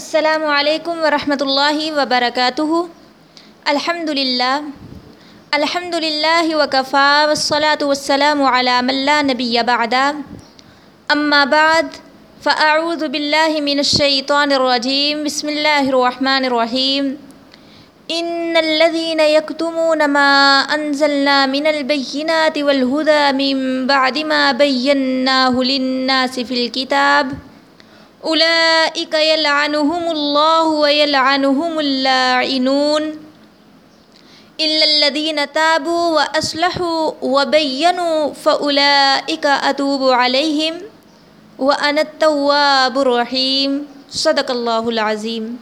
السلام علیکم ورحمۃ اللہ وبرکاتہ۔ الحمد للہ الحمد للہ وکفا والصلاة والسلام علی من لا نبی بعد۔ اما بعد، فاعوذ باللہ من الشیطان الرجیم، بسم اللہ الرحمن الرحیم۔ ان الذين يكتمون ما انزلنا من البينات والهدى من بعد ما بيناه للناس في الكتاب۔ اولئك يلعنهم الله ويلعنهم اللاعنون الا الذين تابوا واصلحوا وبينوا فاولئك اتوب عليهم وانا التواب الرحيم. صدق الله العظيم.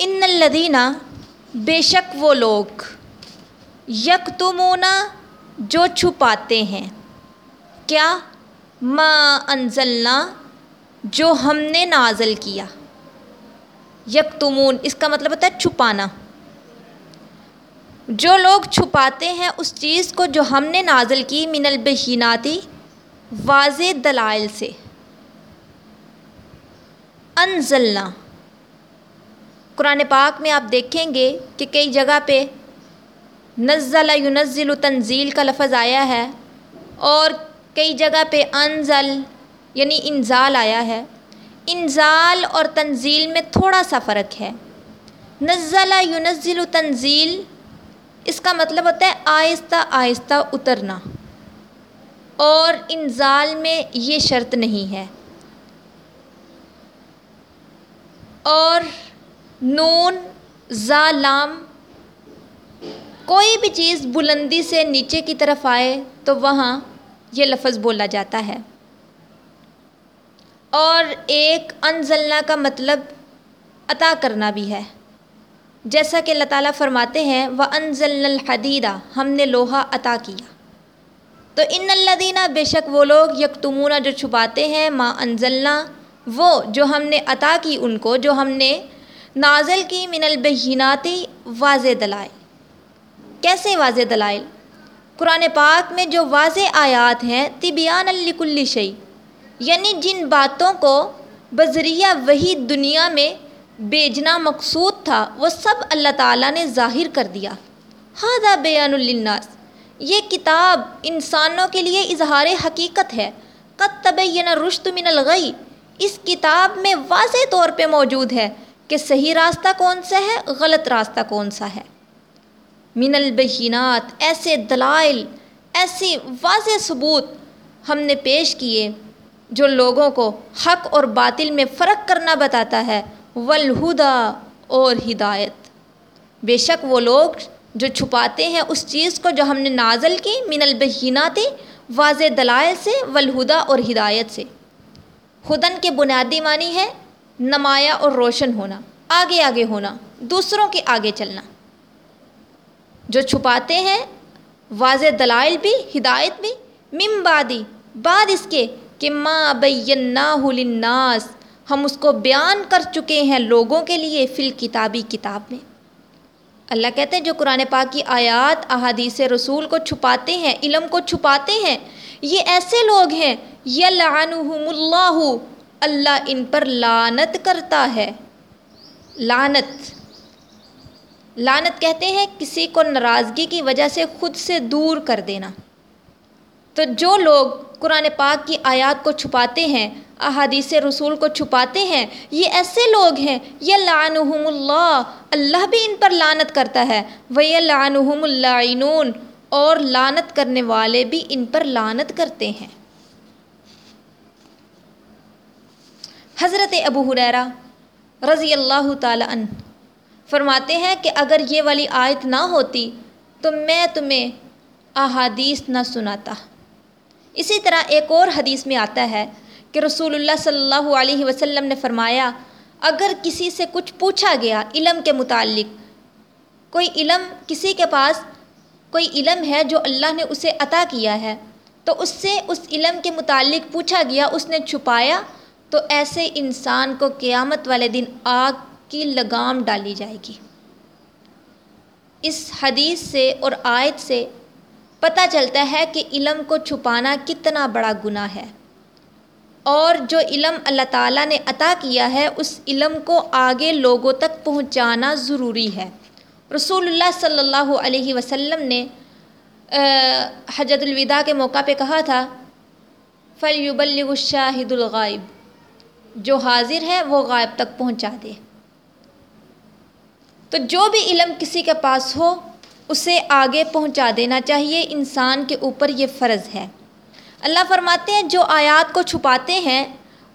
ان الدینہ بے شک وہ لوگ یکتمونا جو چھپاتے ہیں، کیا ما انزلنا جو ہم نے نازل کیا۔ یکتمون، اس کا مطلب ہوتا ہے چھپانا۔ جو لوگ چھپاتے ہیں اس چیز کو جو ہم نے نازل کی من البیناتی واضح دلائل سے۔ انزلنا۔ قرآن پاک میں آپ دیکھیں گے کہ کئی جگہ پہ نزل ینزل تنزیل کا لفظ آیا ہے اور کئی جگہ پہ انزل یعنی انزال آیا ہے۔ انزال اور تنزیل میں تھوڑا سا فرق ہے۔ نزل، ینزل تنزیل، اس کا مطلب ہوتا ہے آہستہ آہستہ اترنا۔ اور انزال میں یہ شرط نہیں ہے۔ اور نون، زا، لام، کوئی بھی چیز بلندی سے نیچے کی طرف آئے تو وہاں یہ لفظ بولا جاتا ہے۔ اور ایک انزلنا کا مطلب عطا کرنا بھی ہے۔ جیسا کہ اللہ تعالیٰ فرماتے ہیں وہ انزل الحدیدہ ہم نے لوہا عطا کیا۔ تو ان الدینہ بے شک وہ لوگ یکتمونہ جو چھپاتے ہیں، ما انزلنا، وہ جو ہم نے عطا کی ان کو، جو ہم نے نازل کی من البیناتی، واضح دلائل۔ کیسے واضح دلائل؟ قرآن پاک میں جو واضح آیات ہیں طبیان الکل شعی یعنی جن باتوں کو بذریعہ وہی دنیا میں بیجنا مقصود تھا، وہ سب اللہ تعالیٰ نے ظاہر کر دیا۔ ہادہ بیان الناس یہ کتاب انسانوں کے لیے اظہار حقیقت ہے۔ قد تبین رشت من الغی۔ اس کتاب میں واضح طور پہ موجود ہے کہ صحیح راستہ کون سا ہے، غلط راستہ کون سا ہے۔ من البینات ایسے دلائل، ایسی واضح ثبوت ہم نے پیش کیے جو لوگوں کو حق اور باطل میں فرق کرنا بتاتا ہے والہدا اور ہدایت۔ بے شک وہ لوگ جو چھپاتے ہیں اس چیز کو جو ہم نے نازل کی من البینات واضح دلائل سے والہدا اور ہدایت سے۔ خدن کے بنیادی معنی ہے نمایاں اور روشن ہونا، آگے آگے ہونا، دوسروں کے آگے چلنا۔ جو چھپاتے ہیں، واضح دلائل بھی، ہدایت بھی مم بادی بعد اس کے، کہ ماں بینا للناس، ہم اس کو بیان کر چکے ہیں لوگوں کے لیے فل کتابی کتاب میں۔ اللہ کہتے ہیں، جو قرآن پاک کی آیات، احادیث رسول کو چھپاتے ہیں، علم کو چھپاتے ہیں، یہ ایسے لوگ ہیں، یلعنہم اللہ اللہ ان پر لانت کرتا ہے۔ لانت لانت کہتے ہیں کسی کو ناراضگی کی وجہ سے خود سے دور کر دینا۔ تو جو لوگ قرآن پاک کی آیات کو چھپاتے ہیں، احادیث رسول کو چھپاتے ہیں، یہ ایسے لوگ ہیں یہ لعنہم اللہ اللہ بھی ان پر لانت کرتا ہے۔ وہ یہ لعنہم اللعینون اور لانت کرنے والے بھی ان پر لانت کرتے ہیں۔ حضرت ابو حریرہ رضی اللہ تعالیٰ عنہ فرماتے ہیں کہ اگر یہ والی آیت نہ ہوتی تو میں تمہیں احادیث نہ سناتا۔ اسی طرح ایک اور حدیث میں آتا ہے کہ رسول اللہ صلی اللہ علیہ وسلم نے فرمایا، اگر کسی سے کچھ پوچھا گیا علم کے متعلق، کوئی علم کسی کے پاس، کوئی علم ہے جو اللہ نے اسے عطا کیا ہے، تو اس سے اس علم کے متعلق پوچھا گیا، اس نے چھپایا، تو ایسے انسان کو قیامت والے دن آگ کی لگام ڈالی جائے گی۔ اس حدیث سے اور آیت سے پتہ چلتا ہے کہ علم کو چھپانا کتنا بڑا گناہ ہے۔ اور جو علم اللہ تعالیٰ نے عطا کیا ہے، اس علم کو آگے لوگوں تک پہنچانا ضروری ہے۔ رسول اللہ صلی اللہ علیہ وسلم نے حجت الوداع کے موقع پہ کہا تھا فلیبلغ الشاہد الغائب۔ جو حاضر ہے، وہ غائب تک پہنچا دے۔ تو جو بھی علم کسی کے پاس ہو، اسے آگے پہنچا دینا چاہیے۔ انسان کے اوپر یہ فرض ہے۔ اللہ فرماتے ہیں، جو آیات کو چھپاتے ہیں،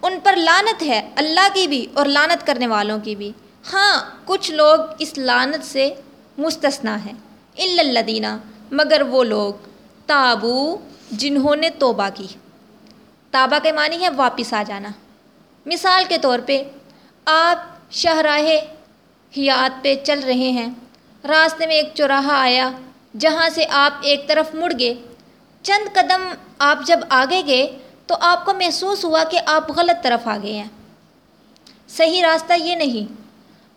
ان پر لانت ہے۔ اللہ کی بھی اور لانت کرنے والوں کی بھی۔ ہاں کچھ لوگ اس لانت سے مستثنا ہیں۔ اللہ مگر وہ لوگ تابو، جنہوں نے توبہ کی۔ تابہ کے معنی ہے واپس آ جانا۔ مثال کے طور پہ، آپ شاہراہ حیات پہ چل رہے ہیں۔ راستے میں ایک چوراہا آیا، جہاں سے آپ ایک طرف مڑ گئے۔ چند قدم آپ جب آگے گئے، تو آپ کو محسوس ہوا کہ آپ غلط طرف آ گئے ہیں۔ صحیح راستہ یہ نہیں۔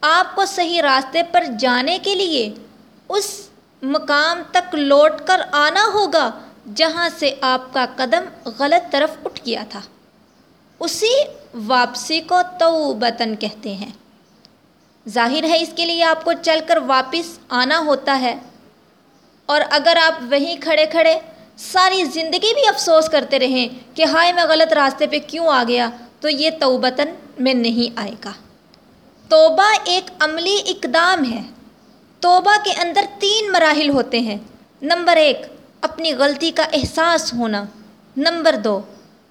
آپ کو صحیح راستے پر جانے کے لیے اس مقام تک لوٹ کر آنا ہوگا، جہاں سے آپ کا قدم غلط طرف اٹھ گیا تھا۔ اسی واپسی کو توبتن کہتے ہیں۔ ظاہر ہے اس کے لیے آپ کو چل کر واپس آنا ہوتا ہے۔ اور اگر آپ وہیں کھڑے کھڑے ساری زندگی بھی افسوس کرتے رہیں کہ ہائے میں غلط راستے پہ کیوں آ گیا، تو یہ توبتاً میں نہیں آئے گا۔ توبہ ایک عملی اقدام ہے۔ توبہ کے اندر تین مراحل ہوتے ہیں۔ نمبر ایک، اپنی غلطی کا احساس ہونا۔ نمبر دو،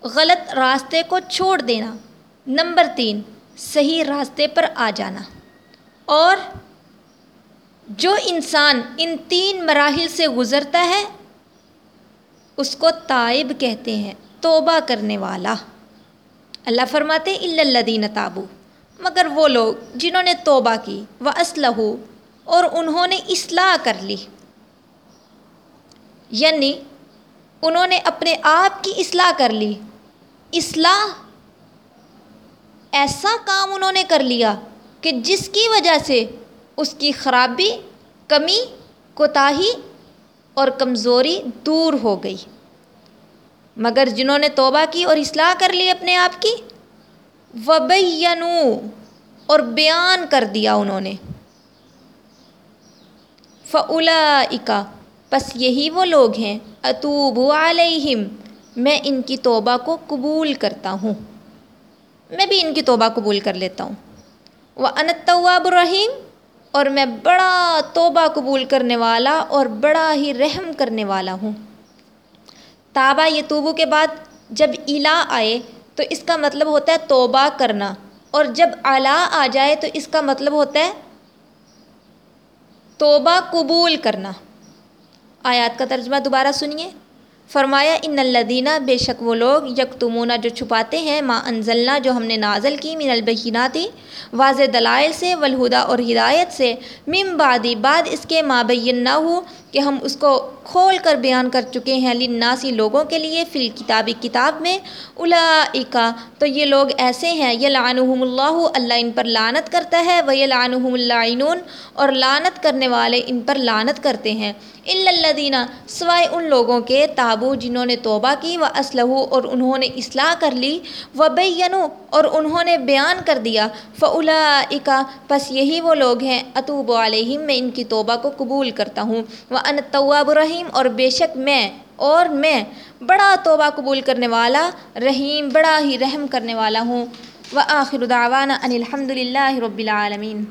غلط راستے کو چھوڑ دینا۔ نمبر تین، صحیح راستے پر آ جانا۔ اور جو انسان ان تین مراحل سے گزرتا ہے، اس کو تائب کہتے ہیں، توبہ کرنے والا۔ اللہ فرماتے الدین تابو۔ مگر وہ لوگ جنہوں نے توبہ کی وہ اسلح اور انہوں نے اصلاح کر لی۔ یعنی انہوں نے اپنے آپ کی اصلاح کر لی۔ اصلاح ایسا کام انہوں نے کر لیا کہ جس کی وجہ سے اس کی خرابی، کمی، کوتاہی اور کمزوری دور ہو گئی۔ مگر جنہوں نے توبہ کی اور اصلاح کر لی اپنے آپ کی وبینو اور بیان کر دیا انہوں نے۔ فعلا اکا بس یہی وہ لوگ ہیں اطوب علیہم میں ان کی توبہ کو قبول کرتا ہوں۔ میں بھی ان کی توبہ قبول کر لیتا ہوں۔ وہ انتواب الرحیم، اور میں بڑا توبہ قبول کرنے والا اور بڑا ہی رحم کرنے والا ہوں۔ تابہ یہ توبو کے بعد جب الا آئے تو اس کا مطلب ہوتا ہے توبہ کرنا، اور جب اعلیٰ آ جائے تو اس کا مطلب ہوتا ہے توبہ قبول کرنا۔ آیات کا ترجمہ دوبارہ سنیے۔ فرمایا، ان الدینہ بے شک وہ لوگ یکتمونہ جو چھپاتے ہیں، ما انزلنا جو ہم نے نازل کی من البیناتی واضح دلائل سے ولہدا اور ہدایت سے مم بادی بعد اس کے مابین نہ ہو کہ ہم اس کو کھول کر بیان کر چکے ہیں لناسی لوگوں کے لیے فی کتابی کتاب میں۔ الا تو یہ لوگ ایسے ہیں یہ لعنہم اللہ اللہ ان پر لانت کرتا ہے وہ یہ لعنہم اور لانت کرنے والے ان پر لانت کرتے ہیں۔ الدینہ سوائے ان لوگوں کے، تابو جنہوں نے توبہ کی و اسلح اور انہوں نے اصلاح کر لی و بینو اور انہوں نے بیان کر دیا فعلا پس یہی وہ لوگ ہیں اطوب علیہم میں ان کی توبہ کو قبول کرتا ہوں وہ ان طواب الرحیم اور بے شک میں، اور میں بڑا توبہ قبول کرنے والا، رحیم، بڑا ہی رحم کرنے والا ہوں وہ آخر دعوانا ان الحمد للہ رب العالمین